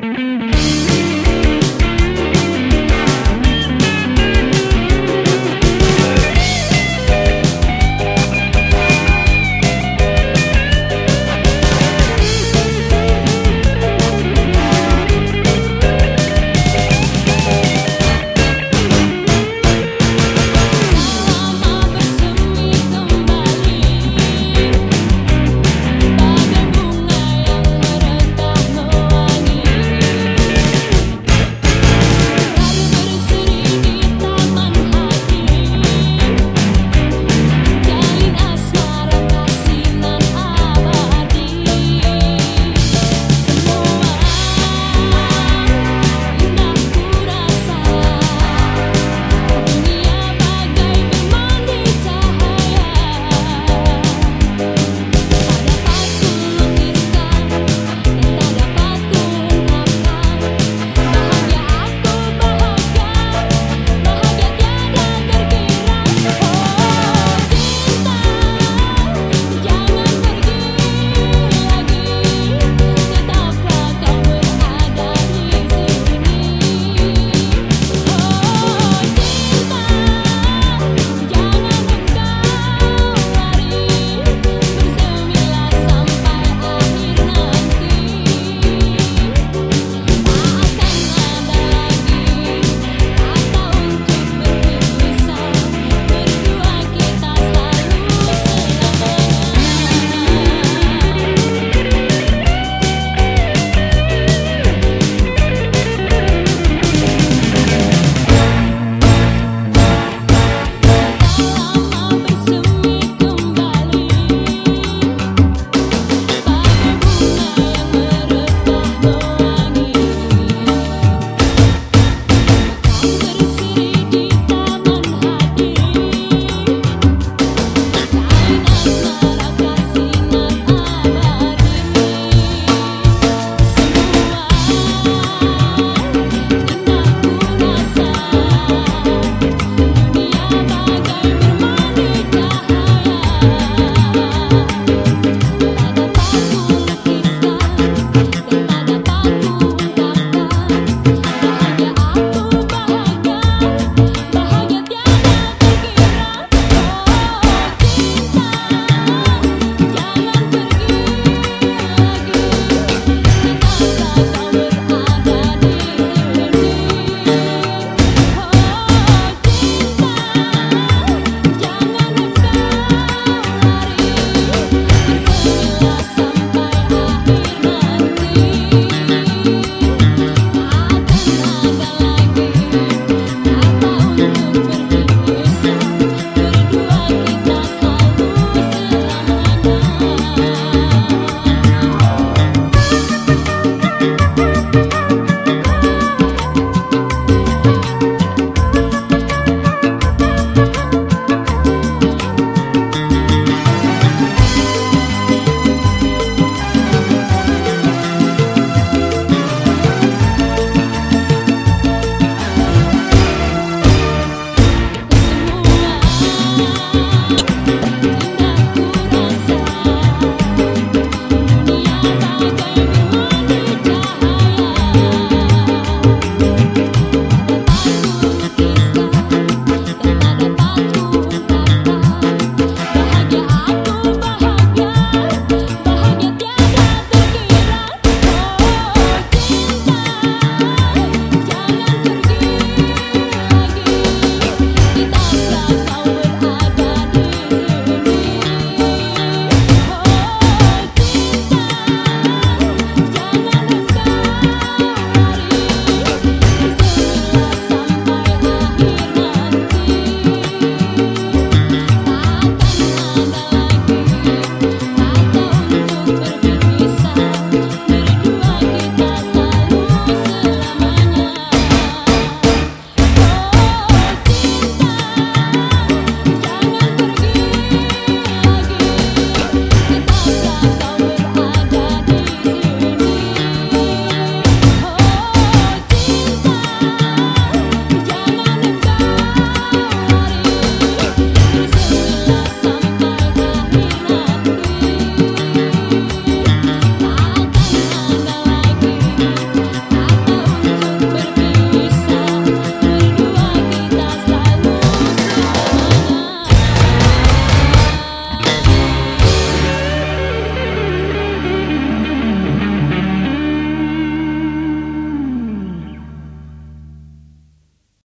Mm-hmm.